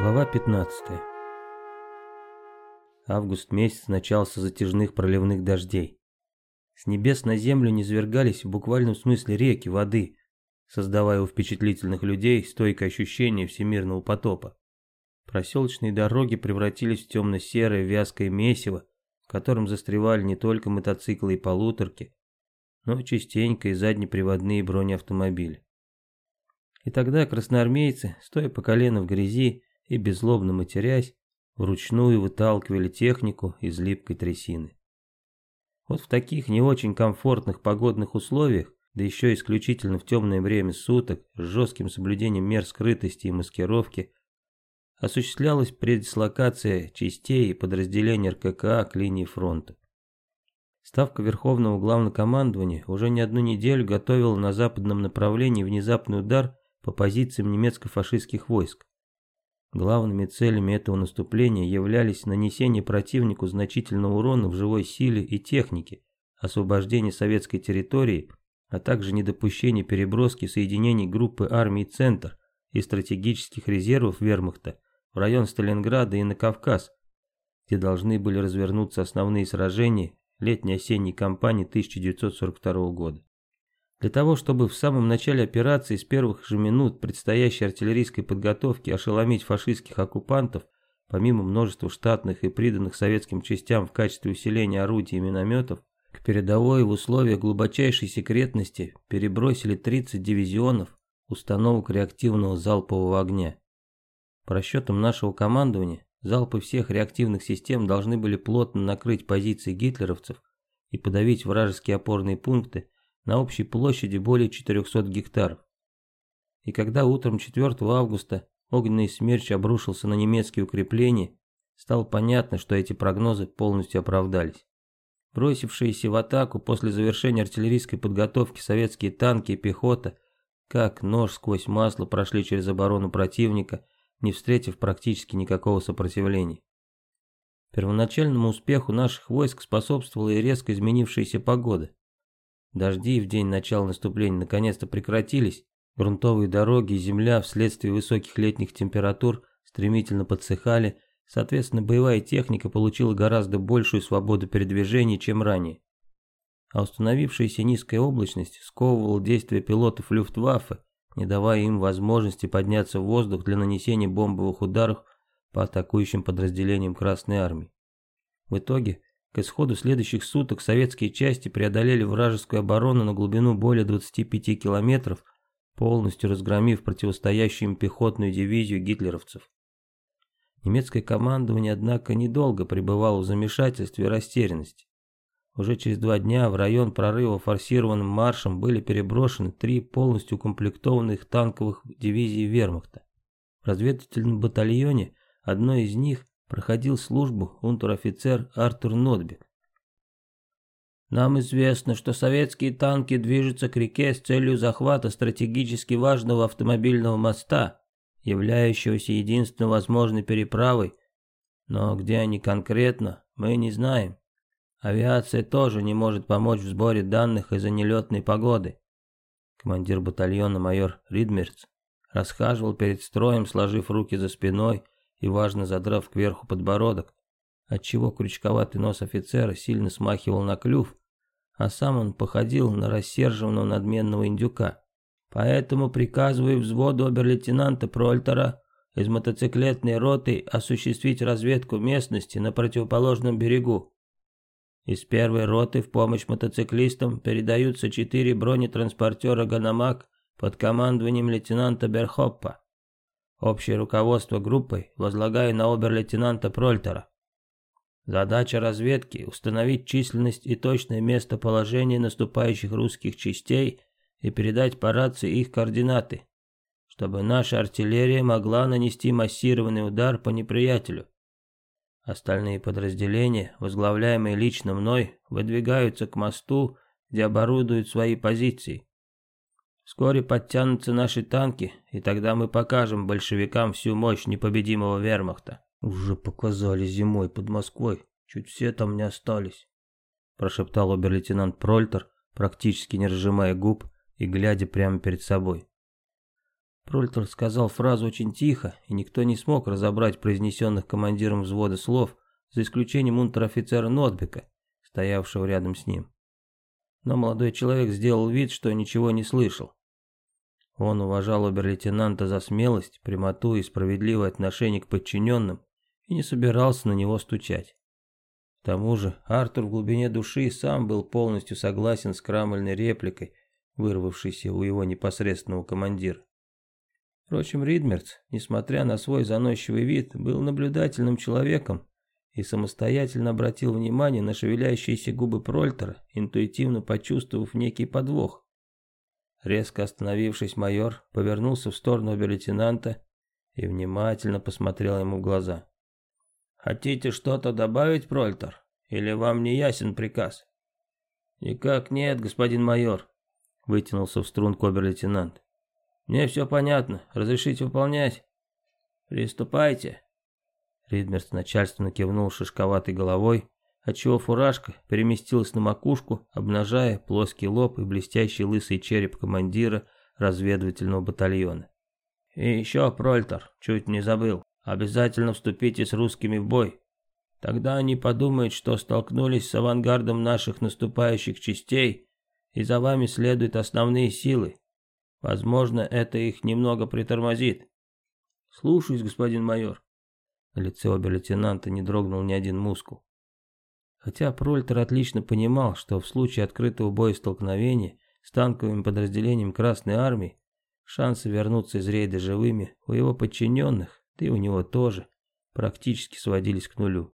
Глава 15 Август месяц начался затяжных проливных дождей. С небес на землю низвергались в буквальном смысле реки воды, создавая у впечатлительных людей стойкое ощущение всемирного потопа. Проселочные дороги превратились в темно-серое вязкое месиво, в котором застревали не только мотоциклы и полуторки, но частенько и заднеприводные бронеавтомобили. И тогда красноармейцы, стоя по колено в грязи, и, беззлобно матерясь, вручную выталкивали технику из липкой трясины. Вот в таких не очень комфортных погодных условиях, да еще исключительно в темное время суток, с жестким соблюдением мер скрытости и маскировки, осуществлялась предислокация частей и подразделений РККА к линии фронта. Ставка Верховного Главнокомандования уже не одну неделю готовила на западном направлении внезапный удар по позициям немецко-фашистских войск. Главными целями этого наступления являлись нанесение противнику значительного урона в живой силе и технике, освобождение советской территории, а также недопущение переброски соединений группы армий «Центр» и стратегических резервов вермахта в район Сталинграда и на Кавказ, где должны были развернуться основные сражения летней-осенней кампании 1942 года. Для того, чтобы в самом начале операции с первых же минут предстоящей артиллерийской подготовки ошеломить фашистских оккупантов, помимо множества штатных и приданных советским частям в качестве усиления орудий и минометов, к передовой в условиях глубочайшей секретности перебросили 30 дивизионов установок реактивного залпового огня. По расчетам нашего командования, залпы всех реактивных систем должны были плотно накрыть позиции гитлеровцев и подавить вражеские опорные пункты на общей площади более 400 гектаров. И когда утром 4 августа огненный смерч обрушился на немецкие укрепления, стало понятно, что эти прогнозы полностью оправдались. Бросившиеся в атаку после завершения артиллерийской подготовки советские танки и пехота, как нож сквозь масло прошли через оборону противника, не встретив практически никакого сопротивления. Первоначальному успеху наших войск способствовала и резко изменившаяся погода. Дожди в день начала наступления наконец-то прекратились, грунтовые дороги и земля вследствие высоких летних температур стремительно подсыхали, соответственно боевая техника получила гораздо большую свободу передвижения, чем ранее. А установившаяся низкая облачность сковывала действия пилотов Люфтваффе, не давая им возможности подняться в воздух для нанесения бомбовых ударов по атакующим подразделениям Красной Армии. В итоге к исходу следующих суток советские части преодолели вражескую оборону на глубину более 25 километров, полностью разгромив противостоящую им пехотную дивизию гитлеровцев. Немецкое командование, однако, недолго пребывало в замешательстве и растерянности. Уже через два дня в район прорыва форсированным маршем были переброшены три полностью укомплектованных танковых дивизии вермахта. В разведывательном батальоне одной из них проходил службу унтер-офицер Артур Нотбек. Нам известно, что советские танки движутся к реке с целью захвата стратегически важного автомобильного моста, являющегося единственной возможной переправой, но где они конкретно, мы не знаем. Авиация тоже не может помочь в сборе данных из-за нелетной погоды. Командир батальона майор Ридмерц расхаживал перед строем, сложив руки за спиной и важно задрав кверху подбородок, отчего крючковатый нос офицера сильно смахивал на клюв, а сам он походил на рассерженного надменного индюка. Поэтому приказываю взводу обер-лейтенанта Прольтера из мотоциклетной роты осуществить разведку местности на противоположном берегу. Из первой роты в помощь мотоциклистам передаются четыре бронетранспортера «Ганамак» под командованием лейтенанта Берхоппа. Общее руководство группой возлагаю на обер-лейтенанта Прольтера. Задача разведки – установить численность и точное местоположение наступающих русских частей и передать по рации их координаты, чтобы наша артиллерия могла нанести массированный удар по неприятелю. Остальные подразделения, возглавляемые лично мной, выдвигаются к мосту, где оборудуют свои позиции. Вскоре подтянутся наши танки, и тогда мы покажем большевикам всю мощь непобедимого вермахта. Уже показали зимой под Москвой, чуть все там не остались. Прошептал обер-лейтенант Прольтер, практически не разжимая губ и глядя прямо перед собой. Прольтер сказал фразу очень тихо, и никто не смог разобрать произнесенных командиром взвода слов, за исключением унтер-офицера Нотбека, стоявшего рядом с ним. Но молодой человек сделал вид, что ничего не слышал. Он уважал обер-лейтенанта за смелость, прямоту и справедливое отношение к подчиненным и не собирался на него стучать. К тому же Артур в глубине души сам был полностью согласен с крамольной репликой, вырвавшейся у его непосредственного командира. Впрочем, Ридмерц, несмотря на свой заносчивый вид, был наблюдательным человеком и самостоятельно обратил внимание на шевеляющиеся губы Прольтера, интуитивно почувствовав некий подвох. Резко остановившись, майор повернулся в сторону обер-лейтенанта и внимательно посмотрел ему в глаза. «Хотите что-то добавить, Прольтер? Или вам не ясен приказ?» «Никак нет, господин майор», — вытянулся в струнку обер-лейтенант. «Мне все понятно. Разрешите выполнять?» «Приступайте». Ридмерс начальственно кивнул шишковатой головой, отчего фуражка переместилась на макушку, обнажая плоский лоб и блестящий лысый череп командира разведывательного батальона. «И еще, Прольтер, чуть не забыл, обязательно вступите с русскими в бой. Тогда они подумают, что столкнулись с авангардом наших наступающих частей, и за вами следуют основные силы. Возможно, это их немного притормозит». «Слушаюсь, господин майор». На лице обер-лейтенанта не дрогнул ни один мускул. Хотя Прольтер отлично понимал, что в случае открытого боестолкновения с танковым подразделением Красной Армии шансы вернуться из рейда живыми у его подчиненных, да и у него тоже, практически сводились к нулю.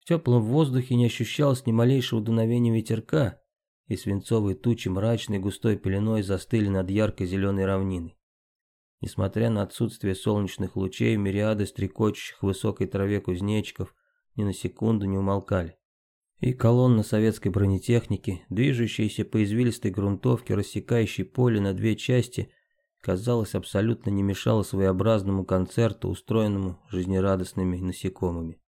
В теплом воздухе не ощущалось ни малейшего дуновения ветерка, и свинцовые тучи мрачной густой пеленой застыли над ярко-зеленой равниной. Несмотря на отсутствие солнечных лучей, мириады стрекочущих в высокой траве кузнечиков ни на секунду не умолкали. И колонна советской бронетехники, движущаяся по извилистой грунтовке, рассекающей поле на две части, казалось, абсолютно не мешала своеобразному концерту, устроенному жизнерадостными насекомыми.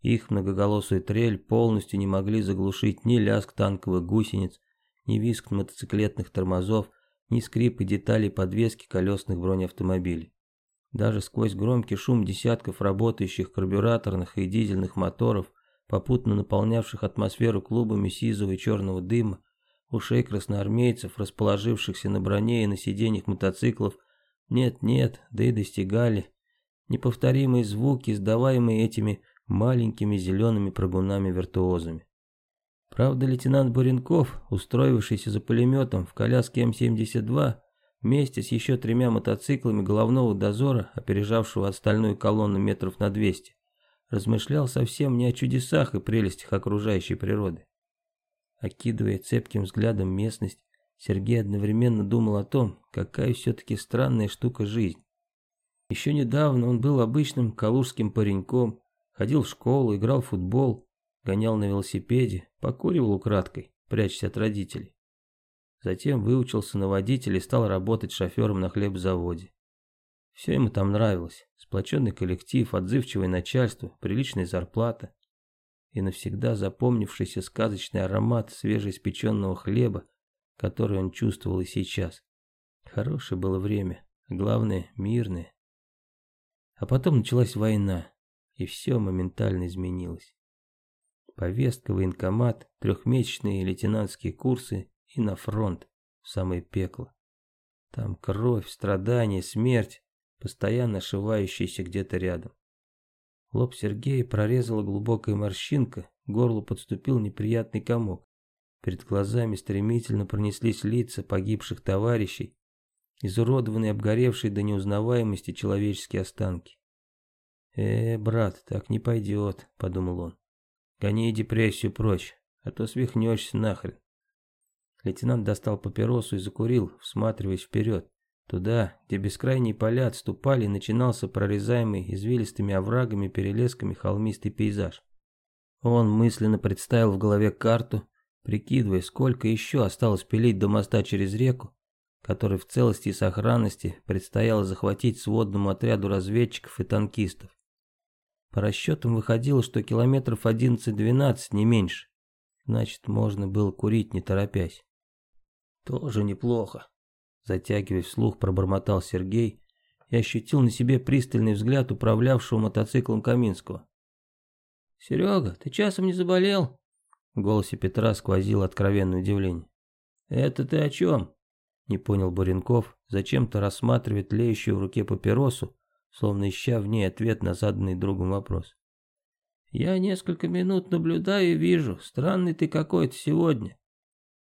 Их многоголосую трель полностью не могли заглушить ни лязг танковых гусениц, ни визг мотоциклетных тормозов, ни скрипы деталей подвески колесных бронеавтомобилей. Даже сквозь громкий шум десятков работающих карбюраторных и дизельных моторов, попутно наполнявших атмосферу клубами сизого и черного дыма, ушей красноармейцев, расположившихся на броне и на сиденьях мотоциклов, нет-нет, да и достигали неповторимые звуки, издаваемые этими маленькими зелеными прыгунами-виртуозами. Правда, лейтенант Буренков, устроившийся за пулеметом в коляске М-72, вместе с еще тремя мотоциклами головного дозора, опережавшего остальную колонну метров на 200, размышлял совсем не о чудесах и прелестях окружающей природы. Окидывая цепким взглядом местность, Сергей одновременно думал о том, какая все-таки странная штука жизнь. Еще недавно он был обычным калужским пареньком, ходил в школу, играл в футбол, гонял на велосипеде, покуривал украдкой, прячась от родителей. Затем выучился на водителя и стал работать шофером на хлебзаводе. Все ему там нравилось. Сплоченный коллектив, отзывчивое начальство, приличная зарплата. И навсегда запомнившийся сказочный аромат свежеиспеченного хлеба, который он чувствовал и сейчас. Хорошее было время, главное мирное. А потом началась война, и все моментально изменилось повестка, военкомат, трехмесячные лейтенантские курсы и на фронт, в самое пекло. Там кровь, страдания, смерть, постоянно ошивающаяся где-то рядом. Лоб Сергея прорезала глубокая морщинка, к горлу подступил неприятный комок. Перед глазами стремительно пронеслись лица погибших товарищей, изуродованные, обгоревшие до неузнаваемости человеческие останки. «Э, брат, так не пойдет», — подумал он. Гони депрессию прочь, а то свихнешься нахрен. Лейтенант достал папиросу и закурил, всматриваясь вперед. Туда, где бескрайние поля отступали, начинался прорезаемый извилистыми оврагами, перелесками холмистый пейзаж. Он мысленно представил в голове карту, прикидывая, сколько еще осталось пилить до моста через реку, который в целости и сохранности предстояло захватить сводному отряду разведчиков и танкистов. По расчетам выходило, что километров 11-12, не меньше. Значит, можно было курить, не торопясь. Тоже неплохо. Затягиваясь вслух, пробормотал Сергей и ощутил на себе пристальный взгляд управлявшего мотоциклом Каминского. «Серега, ты часом не заболел?» В голосе Петра сквозило откровенное удивление. «Это ты о чем?» Не понял Буренков, зачем-то рассматривает тлеющую в руке папиросу, словно ища в ней ответ на заданный другом вопрос. «Я несколько минут наблюдаю и вижу, странный ты какой-то сегодня.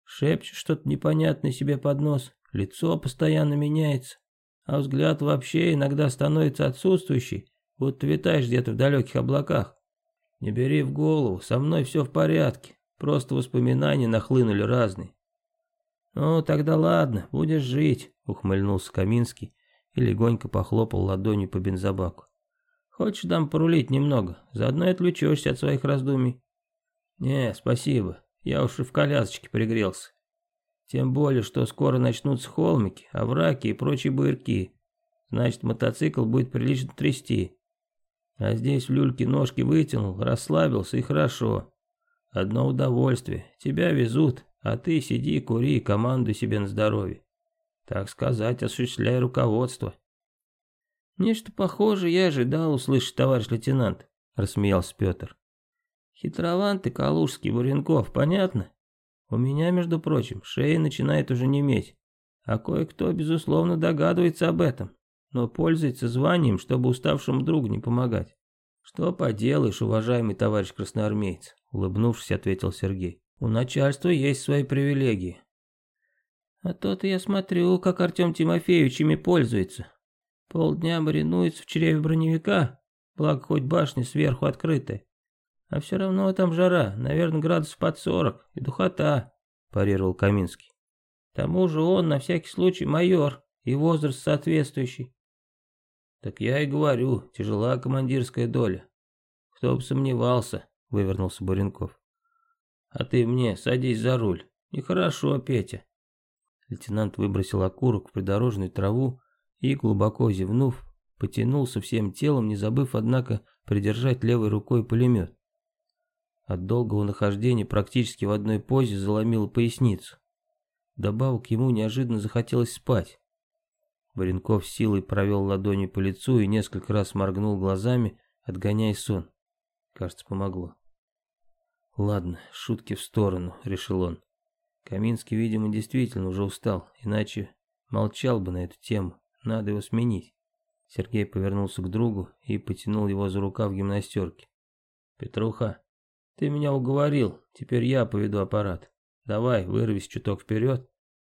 Шепчешь что-то непонятное себе под нос, лицо постоянно меняется, а взгляд вообще иногда становится отсутствующий, будто витаешь где-то в далеких облаках. Не бери в голову, со мной все в порядке, просто воспоминания нахлынули разные. «Ну, тогда ладно, будешь жить», — ухмыльнулся Каминский и легонько похлопал ладонью по бензобаку. «Хочешь дам порулить немного, заодно и отвлечешься от своих раздумий?» «Не, спасибо, я уж и в колясочке пригрелся. Тем более, что скоро начнутся холмики, овраги и прочие буерки. Значит, мотоцикл будет прилично трясти. А здесь в люльке ножки вытянул, расслабился и хорошо. Одно удовольствие. Тебя везут, а ты сиди, кури и командуй себе на здоровье. Так сказать, осуществляй руководство. Нечто похожее я ожидал услышать, товарищ лейтенант, рассмеялся Петр. Хитрован ты, Калужский, Буренков, понятно? У меня, между прочим, шея начинает уже неметь, а кое-кто, безусловно, догадывается об этом, но пользуется званием, чтобы уставшему другу не помогать. Что поделаешь, уважаемый товарищ красноармеец, улыбнувшись, ответил Сергей. У начальства есть свои привилегии. А то-то я смотрю, как Артем Тимофеевич ими пользуется. Полдня маринуется в чреве броневика, благо хоть башня сверху открытая. А все равно там жара, наверное, градусов под сорок, и духота, парировал Каминский. К тому же он, на всякий случай, майор, и возраст соответствующий. Так я и говорю, тяжела командирская доля. Кто бы сомневался, вывернулся Буренков. А ты мне садись за руль. Нехорошо, Петя. Лейтенант выбросил окурок в придорожную траву и, глубоко зевнув, потянулся всем телом, не забыв, однако, придержать левой рукой пулемет. От долгого нахождения практически в одной позе заломило поясницу. Добавок ему неожиданно захотелось спать. Баренков силой провел ладонью по лицу и несколько раз моргнул глазами, отгоняя сон. Кажется, помогло. Ладно, шутки в сторону, решил он. Каминский, видимо, действительно уже устал, иначе молчал бы на эту тему. Надо его сменить. Сергей повернулся к другу и потянул его за рукав гимнастерки. «Петруха, ты меня уговорил, теперь я поведу аппарат. Давай, вырвись чуток вперед.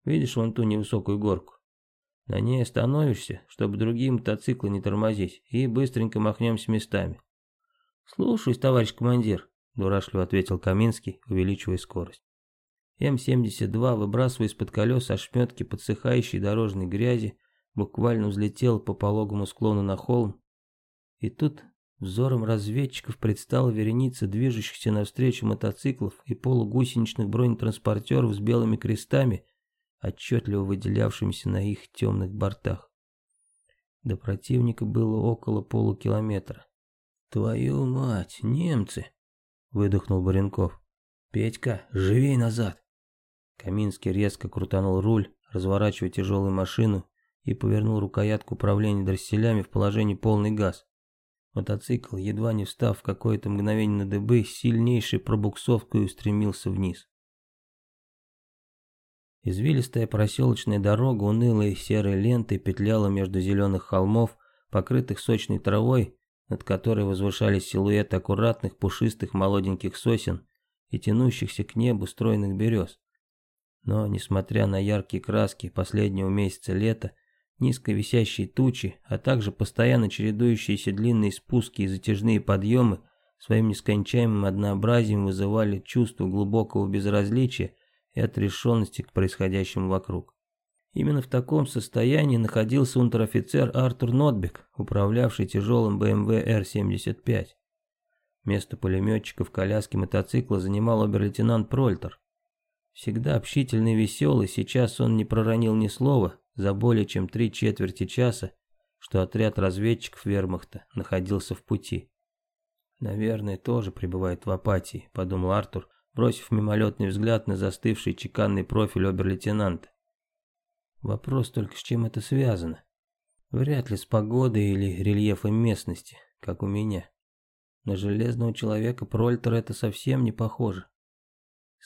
Видишь вон ту невысокую горку? На ней остановишься, чтобы другие мотоциклы не тормозить, и быстренько махнемся местами. Слушаюсь, товарищ командир дурашливо ответил Каминский, увеличивая скорость. М-72, выбрасывая из-под колес ошметки подсыхающей дорожной грязи, буквально взлетел по пологому склону на холм. И тут взором разведчиков предстала вереница движущихся навстречу мотоциклов и полугусеничных бронетранспортеров с белыми крестами, отчетливо выделявшимися на их темных бортах. До противника было около полукилометра. «Твою мать, немцы!» выдохнул Баренков. «Петька, живей назад!» Каминский резко крутанул руль, разворачивая тяжелую машину, и повернул рукоятку управления дросселями в положении полный газ. Мотоцикл, едва не встав в какое-то мгновение на дыбы, сильнейшей пробуксовкой устремился вниз. Извилистая проселочная дорога унылой серой лентой петляла между зеленых холмов, покрытых сочной травой, над которой возвышались силуэты аккуратных пушистых молоденьких сосен и тянущихся к небу стройных берез. Но, несмотря на яркие краски последнего месяца лета, низко висящие тучи, а также постоянно чередующиеся длинные спуски и затяжные подъемы своим нескончаемым однообразием вызывали чувство глубокого безразличия и отрешенности к происходящему вокруг. Именно в таком состоянии находился унтер-офицер Артур Нотбек, управлявший тяжелым BMW Р-75. Место пулеметчика в коляске мотоцикла занимал обер-лейтенант Прольтер. Всегда общительный и веселый, сейчас он не проронил ни слова за более чем три четверти часа, что отряд разведчиков вермахта находился в пути. «Наверное, тоже пребывает в апатии», — подумал Артур, бросив мимолетный взгляд на застывший чеканный профиль обер-лейтенанта. Вопрос только, с чем это связано. Вряд ли с погодой или рельефом местности, как у меня. На железного человека Прольтера это совсем не похоже.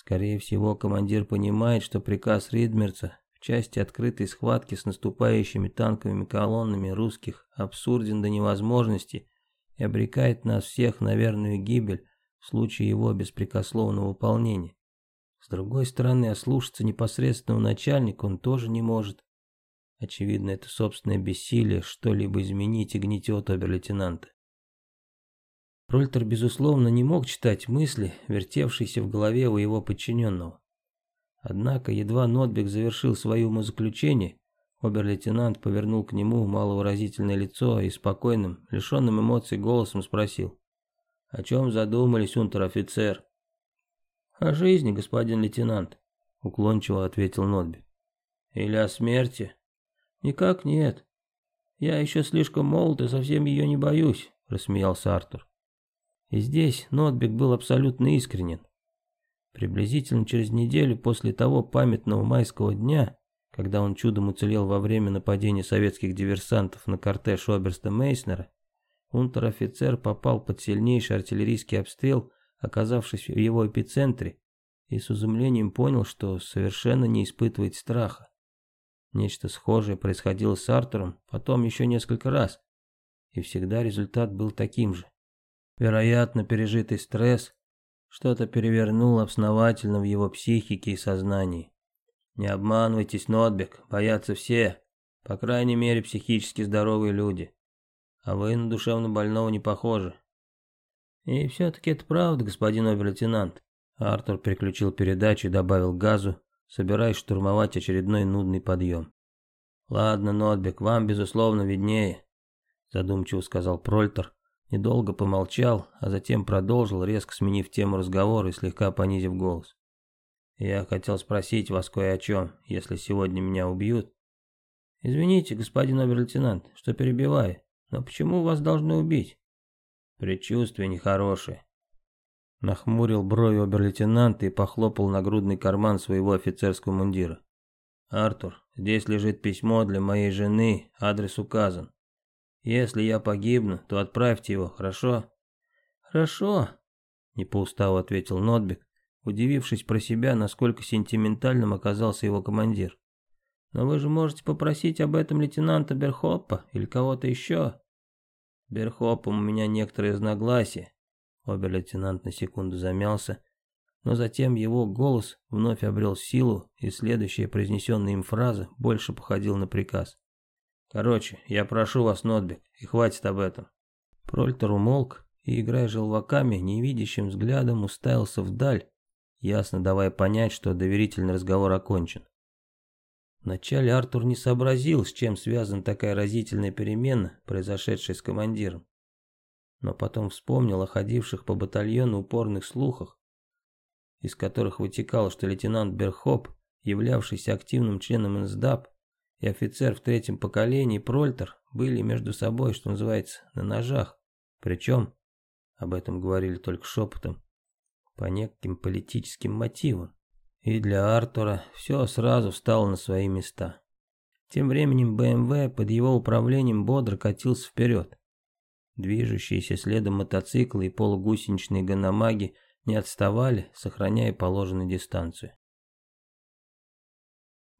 Скорее всего, командир понимает, что приказ Ридмерца в части открытой схватки с наступающими танковыми колоннами русских абсурден до невозможности и обрекает нас всех на верную гибель в случае его беспрекословного выполнения. С другой стороны, ослушаться непосредственного начальника он тоже не может. Очевидно, это собственное бессилие что-либо изменить и гнетет обер-лейтенанта. Рольтер, безусловно, не мог читать мысли, вертевшиеся в голове у его подчиненного. Однако, едва Нотбек завершил свое умозаключение, обер-лейтенант повернул к нему маловыразительное лицо и спокойным, лишенным эмоций голосом спросил. «О чем задумались, унтер-офицер?» «О жизни, господин лейтенант», — уклончиво ответил Нотбек. «Или о смерти?» «Никак нет. Я еще слишком молод и совсем ее не боюсь», — рассмеялся Артур. И здесь Нотбек был абсолютно искренен. Приблизительно через неделю после того памятного майского дня, когда он чудом уцелел во время нападения советских диверсантов на кортеж Оберста Мейснера, унтер-офицер попал под сильнейший артиллерийский обстрел, оказавшись в его эпицентре, и с изумлением понял, что совершенно не испытывает страха. Нечто схожее происходило с Артуром потом еще несколько раз, и всегда результат был таким же. Вероятно, пережитый стресс что-то перевернул основательно в его психике и сознании. Не обманывайтесь, Нотбек, боятся все, по крайней мере, психически здоровые люди. А вы на душевно больного не похожи. И все-таки это правда, господин обер-лейтенант. Артур переключил передачу и добавил газу, собираясь штурмовать очередной нудный подъем. «Ладно, Нотбек, вам, безусловно, виднее», задумчиво сказал Прольтер, Недолго помолчал, а затем продолжил, резко сменив тему разговора и слегка понизив голос. «Я хотел спросить вас кое о чем, если сегодня меня убьют». «Извините, господин обер-лейтенант, что перебиваю, но почему вас должны убить?» «Предчувствие нехорошее». Нахмурил брови обер-лейтенанта и похлопал на грудный карман своего офицерского мундира. «Артур, здесь лежит письмо для моей жены, адрес указан. Если я погибну, то отправьте его, хорошо?» «Хорошо», — не по уставу ответил Нотбек, удивившись про себя, насколько сентиментальным оказался его командир. «Но вы же можете попросить об этом лейтенанта Берхоппа или кого-то еще». «Берхоппом у меня некоторые разногласия». Обер-лейтенант на секунду замялся, но затем его голос вновь обрел силу, и следующая произнесенная им фраза больше походила на приказ. Короче, я прошу вас, Нотбек, и хватит об этом. Прольтер умолк и, играя желваками, невидящим взглядом уставился вдаль, ясно давая понять, что доверительный разговор окончен. Вначале Артур не сообразил, с чем связана такая разительная перемена, произошедшая с командиром. Но потом вспомнил о ходивших по батальону упорных слухах, из которых вытекало, что лейтенант Берхоп, являвшийся активным членом НСДАП, и офицер в третьем поколении Прольтер были между собой, что называется, на ножах. Причем, об этом говорили только шепотом, по неким политическим мотивам. И для Артура все сразу встало на свои места. Тем временем БМВ под его управлением бодро катился вперед. Движущиеся следом мотоциклы и полугусеничные гономаги не отставали, сохраняя положенную дистанцию.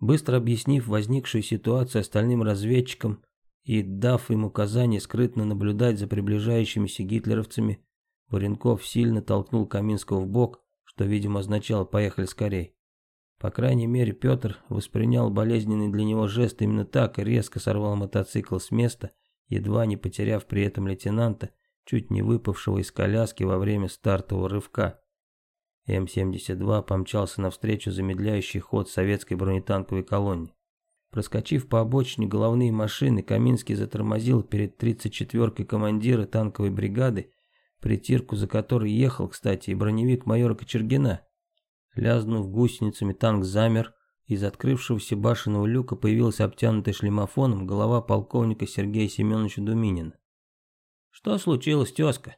Быстро объяснив возникшую ситуацию остальным разведчикам и дав им указание скрытно наблюдать за приближающимися гитлеровцами, Буренков сильно толкнул Каминского в бок, что, видимо, означало «поехали скорей». По крайней мере, Петр воспринял болезненный для него жест именно так и резко сорвал мотоцикл с места, едва не потеряв при этом лейтенанта, чуть не выпавшего из коляски во время стартового рывка. М-72 помчался навстречу замедляющий ход советской бронетанковой колонне. Проскочив по обочине головные машины, Каминский затормозил перед 34-кой командира танковой бригады, притирку за которой ехал, кстати, и броневик майора Кочергина. Лязнув гусеницами, танк замер, из открывшегося башенного люка появилась обтянутая шлемофоном голова полковника Сергея Семеновича Думинина. «Что случилось, тезка?»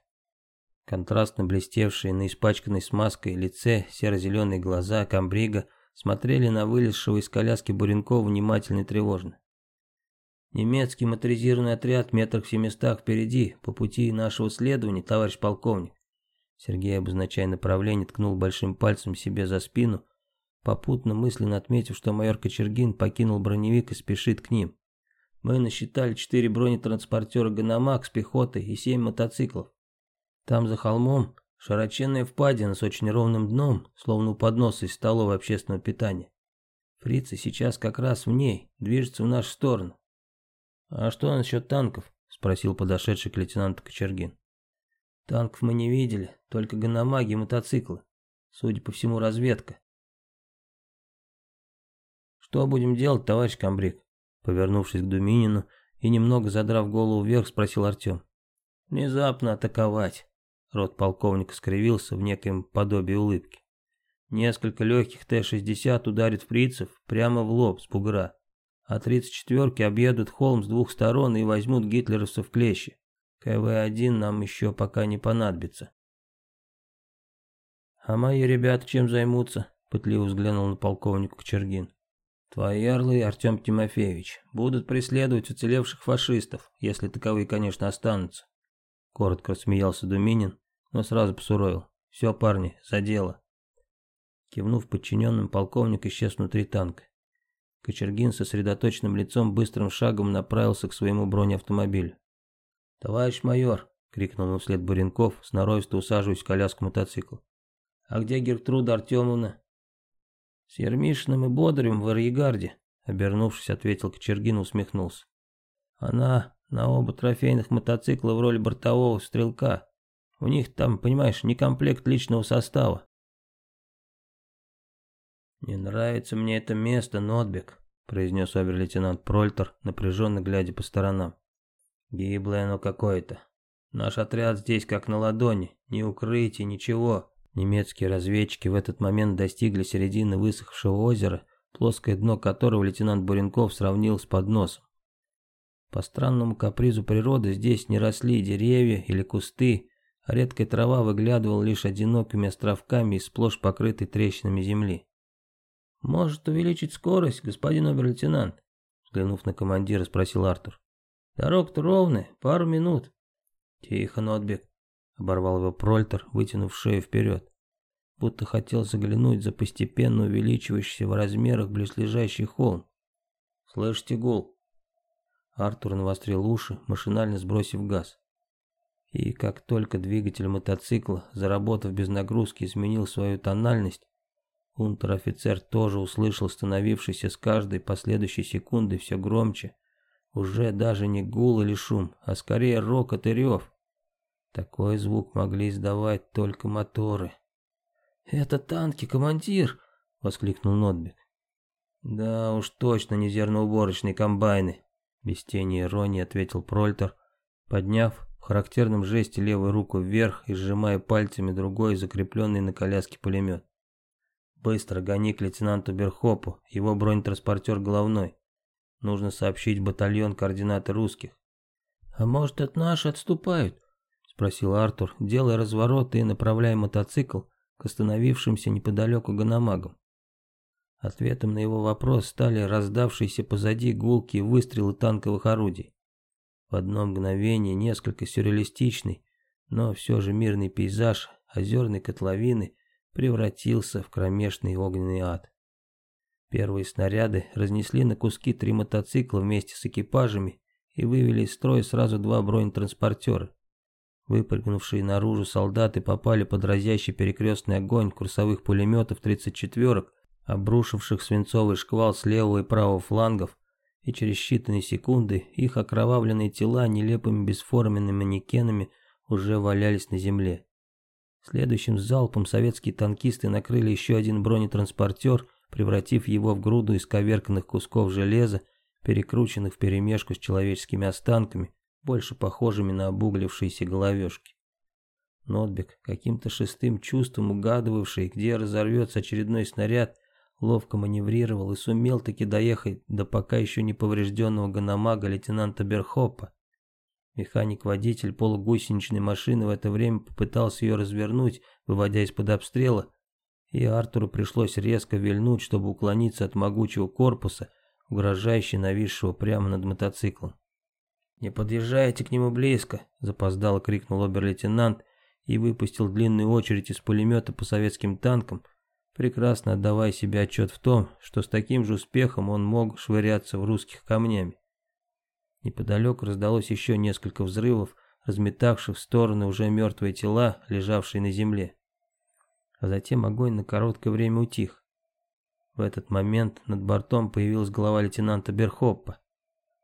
Контрастно блестевшие на испачканной смазкой лице серо-зеленые глаза комбрига смотрели на вылезшего из коляски Буренкова внимательно и тревожно. Немецкий моторизированный отряд метрах в семистах впереди, по пути нашего следования, товарищ полковник. Сергей, обозначая направление, ткнул большим пальцем себе за спину, попутно мысленно отметив, что майор Кочергин покинул броневик и спешит к ним. Мы насчитали четыре бронетранспортера «Ганомаг» с пехотой и семь мотоциклов. Там за холмом широченная впадина с очень ровным дном, словно у подноса из столовой общественного питания. Фрицы сейчас как раз в ней, движутся в нашу сторону. «А что насчет танков?» – спросил подошедший к лейтенанту Кочергин. «Танков мы не видели, только ганомаги и мотоциклы. Судя по всему, разведка». «Что будем делать, товарищ комбриг?» Повернувшись к Думинину и немного задрав голову вверх, спросил Артем. «Внезапно атаковать». Рот полковника скривился в некоем подобии улыбки. Несколько легких Т-60 ударит фрицев прямо в лоб с бугра а 34-ки объедут холм с двух сторон и возьмут гитлеровцев в клещи. КВ-1 нам еще пока не понадобится. «А мои ребята чем займутся?» — пытливо взглянул на полковника Кочергин. «Твои орлы, Артем Тимофеевич, будут преследовать уцелевших фашистов, если таковые, конечно, останутся». Коротко рассмеялся Думинин, но сразу посуровил. «Все, парни, за дело». Кивнув подчиненным, полковник исчез внутри танка. Кочергин со сосредоточенным лицом быстрым шагом направился к своему бронеавтомобилю. «Товарищ майор!» — крикнул ему вслед Буренков, сноровисто усаживаясь в коляску мотоцикла. «А где Гертруда Артемовна?» «С Ермишиным и Бодрым в Арьегарде», — обернувшись, ответил Кочергин и усмехнулся. «Она на оба трофейных мотоцикла в роли бортового стрелка. У них там, понимаешь, не комплект личного состава. «Не нравится мне это место, Нотбек», — произнес обер-лейтенант Прольтер, напряженно глядя по сторонам. «Гиблое оно какое-то. Наш отряд здесь как на ладони, ни укрытия, ничего». Немецкие разведчики в этот момент достигли середины высохшего озера, плоское дно которого лейтенант Буренков сравнил с подносом. По странному капризу природы здесь не росли деревья или кусты, редкая трава выглядывала лишь одинокими островками из сплошь покрытой трещинами земли. «Может увеличить скорость, господин обер-лейтенант?» Взглянув на командира, спросил Артур. «Дорога-то ровная, пару минут». «Тихо, Нотбек», — оборвал его Прольтер, вытянув шею вперед. Будто хотел заглянуть за постепенно увеличивающийся в размерах близлежащий холм. «Слышите гул?» Артур навострил уши, машинально сбросив газ. И как только двигатель мотоцикла, заработав без нагрузки, изменил свою тональность, Унтер-офицер тоже услышал становившийся с каждой последующей секундой все громче. Уже даже не гул или шум, а скорее рокот и рев. Такой звук могли издавать только моторы. «Это танки, командир!» — воскликнул Нотбек. «Да уж точно не зерноуборочные комбайны!» Без тени иронии ответил Прольтер, подняв в характерном жесте левую руку вверх и сжимая пальцами другой, закрепленный на коляске пулемет. Быстро гони к лейтенанту Берхопу, его бронетранспортер головной. Нужно сообщить батальон координаты русских. А может это наши отступают? Спросил Артур, делая развороты и направляя мотоцикл к остановившимся неподалеку ганамагам. Ответом на его вопрос стали раздавшиеся позади гулкие выстрелы танковых орудий. В одно мгновение несколько сюрреалистичный, но все же мирный пейзаж озерной котловины превратился в кромешный огненный ад. Первые снаряды разнесли на куски три мотоцикла вместе с экипажами и вывели из строя сразу два бронетранспортера. Выпрыгнувшие наружу солдаты попали под разящий перекрестный огонь курсовых пулеметов 34-ок, обрушивших свинцовый шквал с левого и правого флангов, и через считанные секунды их окровавленные тела нелепыми бесформенными манекенами уже валялись на земле. Следующим залпом советские танкисты накрыли еще один бронетранспортер, превратив его в груду исковерканных кусков железа, перекрученных вперемешку с человеческими останками, больше похожими на обуглившиеся головешки. Нотбек, каким-то шестым чувством угадывавший, где разорвется очередной снаряд, ловко маневрировал и сумел таки доехать до пока еще не поврежденного ганамага лейтенанта Берхопа. Механик-водитель полугусеничной машины в это время попытался ее развернуть, выводя из-под обстрела, и Артуру пришлось резко вильнуть, чтобы уклониться от могучего корпуса, угрожающе нависшего прямо над мотоциклом. «Не подъезжайте к нему близко!» – запоздало крикнул обер-лейтенант и выпустил длинную очередь из пулемета по советским танкам, прекрасно отдавая себе отчет в том, что с таким же успехом он мог швыряться в русских камнями. Неподалеку раздалось еще несколько взрывов, разметавших в стороны уже мертвые тела, лежавшие на земле. А затем огонь на короткое время утих. В этот момент над бортом появилась голова лейтенанта Берхоппа.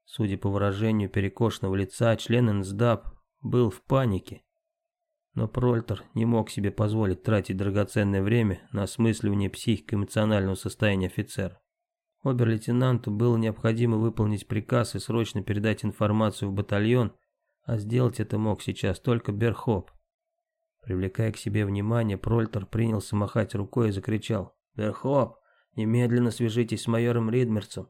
Судя по выражению перекошенного лица, член НСДАП был в панике. Но Прольтер не мог себе позволить тратить драгоценное время на осмысливание психико-эмоционального состояния офицера. Обер-лейтенанту было необходимо выполнить приказ и срочно передать информацию в батальон, а сделать это мог сейчас только Берхоп. Привлекая к себе внимание, Прольтер принялся махать рукой и закричал. «Берхоп, немедленно свяжитесь с майором Ридмерцем.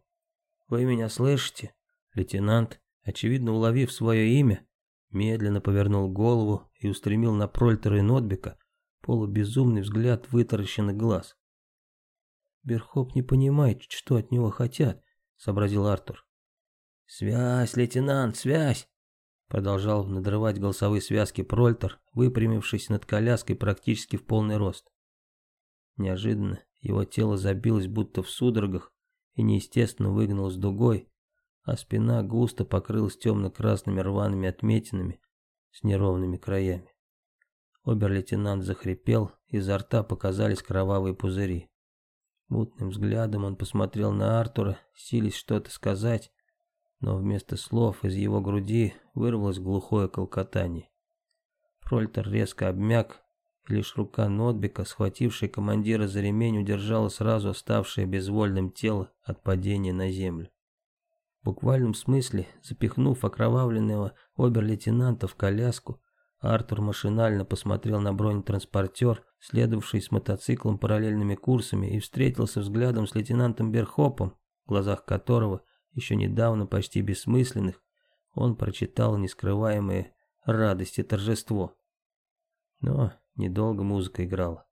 Вы меня слышите?» Лейтенант, очевидно уловив свое имя, медленно повернул голову и устремил на Прольтера и Нотбека полубезумный взгляд вытаращенных глаз. Берхоп не понимает, что от него хотят, сообразил Артур. Связь, лейтенант, связь! Продолжал надрывать голосовые связки Прольтер, выпрямившись над коляской практически в полный рост. Неожиданно его тело забилось будто в судорогах и неестественно выгнулось дугой, а спина густо покрылась темно-красными рваными отметинами с неровными краями. Обер-лейтенант захрипел, изо рта показались кровавые пузыри. Мутным взглядом он посмотрел на Артура, силясь что-то сказать, но вместо слов из его груди вырвалось глухое колкотание. Прольтер резко обмяк, и лишь рука Нотбека, схватившая командира за ремень, удержала сразу оставшее безвольным тело от падения на землю. Буквальном смысле, запихнув окровавленного обер-лейтенанта в коляску, Артур машинально посмотрел на бронетранспортер, следовавший с мотоциклом параллельными курсами, и встретился взглядом с лейтенантом Берхопом, в глазах которого, еще недавно почти бессмысленных, он прочитал нескрываемые радость и торжество. Но недолго музыка играла.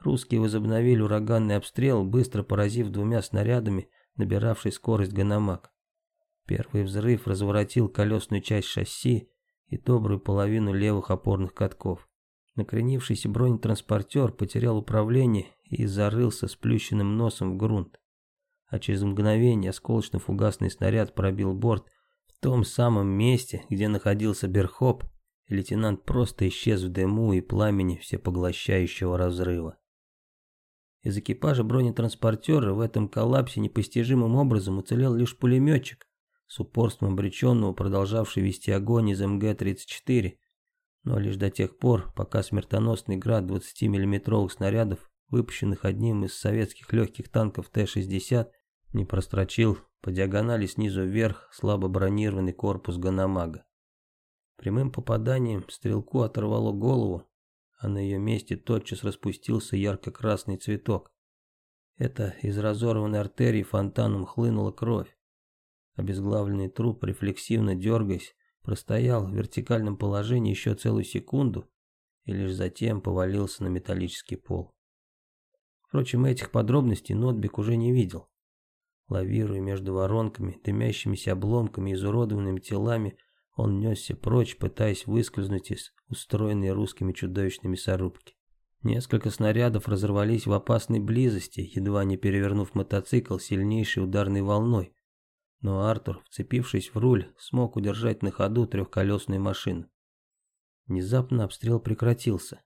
Русские возобновили ураганный обстрел, быстро поразив двумя снарядами набиравший скорость Ганамак. Первый взрыв разворотил колесную часть шасси и добрую половину левых опорных катков. Накренившийся бронетранспортер потерял управление и зарылся сплющенным носом в грунт. А через мгновение осколочно-фугасный снаряд пробил борт в том самом месте, где находился Берхоп, и лейтенант просто исчез в дыму и пламени всепоглощающего разрыва. Из экипажа бронетранспортера в этом коллапсе непостижимым образом уцелел лишь пулеметчик, с упорством обреченного, продолжавший вести огонь из МГ-34, но лишь до тех пор, пока смертоносный град 20 миллиметровых снарядов, выпущенных одним из советских легких танков Т-60, не прострочил по диагонали снизу вверх слабо бронированный корпус Ганамага. Прямым попаданием стрелку оторвало голову, а на ее месте тотчас распустился ярко-красный цветок. Это из разорванной артерии фонтаном хлынула кровь. Обезглавленный труп, рефлексивно дергаясь, простоял в вертикальном положении еще целую секунду и лишь затем повалился на металлический пол. Впрочем, этих подробностей Нотбик уже не видел. Лавируя между воронками, дымящимися обломками и изуродованными телами, он несся прочь, пытаясь выскользнуть из устроенной русскими чудовищной мясорубки. Несколько снарядов разорвались в опасной близости, едва не перевернув мотоцикл сильнейшей ударной волной, но Артур, вцепившись в руль, смог удержать на ходу трехколесную машину. Внезапно обстрел прекратился.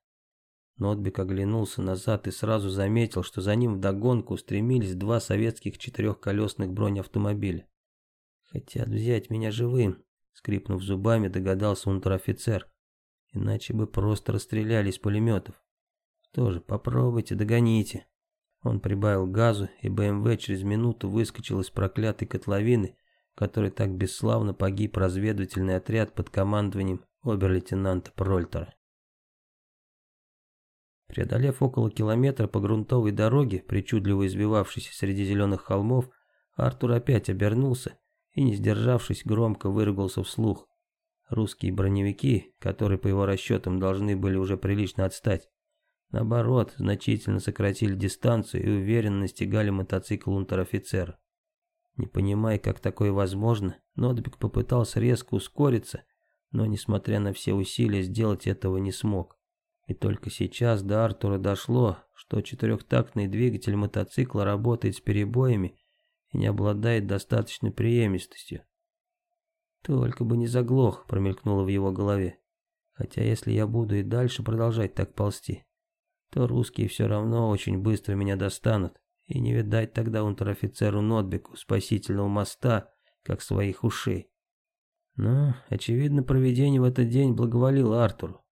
Нотбик оглянулся назад и сразу заметил, что за ним вдогонку устремились два советских четырехколесных бронеавтомобиля. «Хотят взять меня живым», — скрипнув зубами, догадался унтер-офицер. «Иначе бы просто расстреляли из пулеметов. Тоже попробуйте, догоните». Он прибавил газу, и БМВ через минуту выскочил из проклятой котловины, в которой так бесславно погиб разведывательный отряд под командованием обер-лейтенанта Прольтера. Преодолев около километра по грунтовой дороге, причудливо избивавшейся среди зеленых холмов, Артур опять обернулся и, не сдержавшись, громко выругался вслух. Русские броневики, которые по его расчетам должны были уже прилично отстать, наоборот, значительно сократили дистанцию и уверенно настигали мотоцикл унтер-офицера. Не понимая, как такое возможно, Нотбек попытался резко ускориться, но, несмотря на все усилия, сделать этого не смог. И только сейчас до Артура дошло, что четырехтактный двигатель мотоцикла работает с перебоями и не обладает достаточной преемистостью. «Только бы не заглох», — промелькнуло в его голове. «Хотя если я буду и дальше продолжать так ползти, то русские все равно очень быстро меня достанут, и не видать тогда унтер-офицеру Нотбеку спасительного моста, как своих ушей». Но, очевидно, проведение в этот день благоволило Артуру.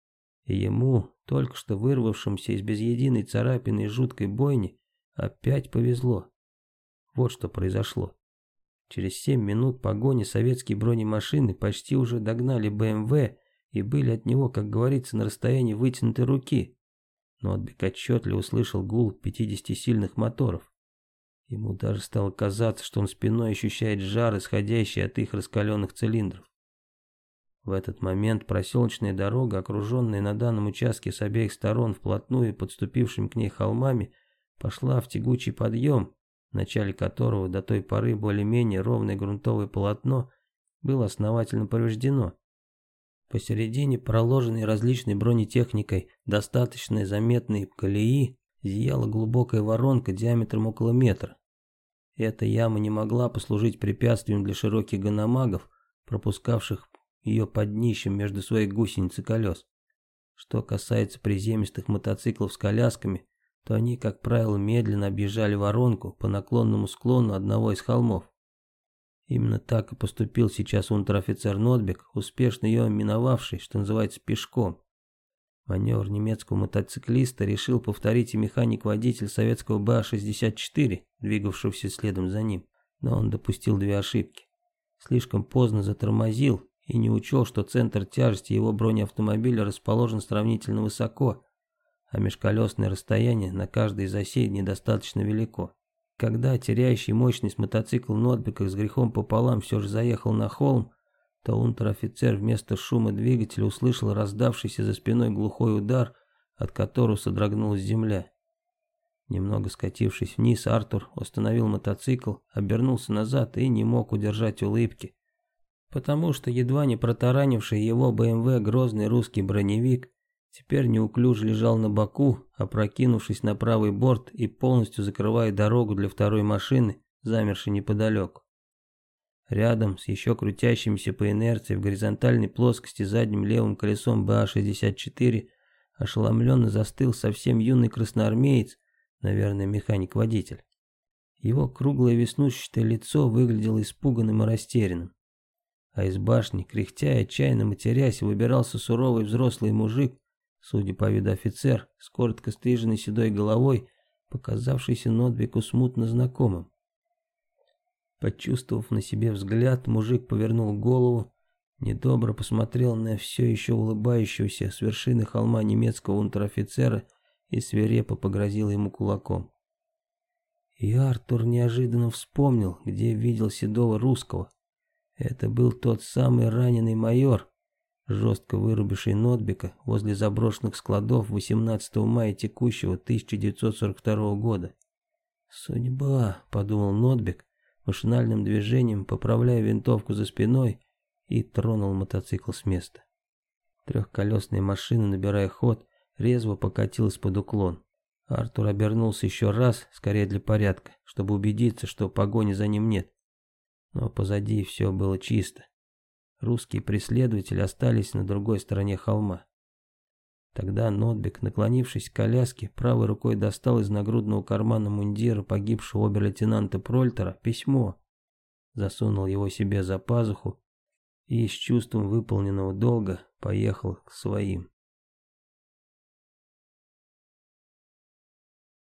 И ему, только что вырвавшимся из без единой царапины и жуткой бойни, опять повезло. Вот что произошло. Через семь минут погони советские бронемашины почти уже догнали БМВ и были от него, как говорится, на расстоянии вытянутой руки. Но Отбек отчетливо услышал гул 50 сильных моторов. Ему даже стало казаться, что он спиной ощущает жар, исходящий от их раскаленных цилиндров. В этот момент проселочная дорога, окруженная на данном участке с обеих сторон вплотную подступившими к ней холмами, пошла в тягучий подъем, в начале которого до той поры более-менее ровное грунтовое полотно было основательно повреждено. Посередине проложенной различной бронетехникой достаточно заметной колеи зияла глубокая воронка диаметром около метра. Эта яма не могла послужить препятствием для широких гономагов, пропускавших ее под днищем между своих гусениц и колес. Что касается приземистых мотоциклов с колясками, то они, как правило, медленно объезжали воронку по наклонному склону одного из холмов. Именно так и поступил сейчас унтер-офицер Нотбек, успешно ее миновавший, что называется, пешком. Маневр немецкого мотоциклиста решил повторить и механик-водитель советского БА-64, двигавшегося следом за ним. Но он допустил две ошибки. Слишком поздно затормозил и не учел, что центр тяжести его бронеавтомобиля расположен сравнительно высоко, а межколесное расстояние на каждой из осей недостаточно велико. Когда теряющий мощность мотоцикл Нотбека с грехом пополам все же заехал на холм, то унтер-офицер вместо шума двигателя услышал раздавшийся за спиной глухой удар, от которого содрогнулась земля. Немного скатившись вниз, Артур остановил мотоцикл, обернулся назад и не мог удержать улыбки, потому что едва не протаранивший его БМВ грозный русский броневик теперь неуклюже лежал на боку, опрокинувшись на правый борт и полностью закрывая дорогу для второй машины, замершей неподалеку. Рядом с еще крутящимся по инерции в горизонтальной плоскости задним левым колесом БА-64 ошеломленно застыл совсем юный красноармеец, наверное, механик-водитель. Его круглое веснущатое лицо выглядело испуганным и растерянным. А из башни, кряхтя и отчаянно матерясь, выбирался суровый взрослый мужик судя по виду офицер, с коротко стриженной седой головой, показавшийся Нотбеку смутно знакомым. Почувствовав на себе взгляд, мужик повернул голову, недобро посмотрел на все еще улыбающегося с вершины холма немецкого унтер-офицера и свирепо погрозил ему кулаком. И Артур неожиданно вспомнил, где видел седого русского. Это был тот самый раненый майор, жестко вырубивший Нотбека возле заброшенных складов 18 мая текущего 1942 года. «Судьба», — подумал Нотбек, машинальным движением поправляя винтовку за спиной и тронул мотоцикл с места. Трехколесная машина, набирая ход, резво покатилась под уклон. Артур обернулся еще раз, скорее для порядка, чтобы убедиться, что погони за ним нет. Но позади все было чисто. Русские преследователи остались на другой стороне холма. Тогда Нотбек, наклонившись к коляске, правой рукой достал из нагрудного кармана мундира погибшего обер-лейтенанта Прольтера письмо, засунул его себе за пазуху и с чувством выполненного долга поехал к своим.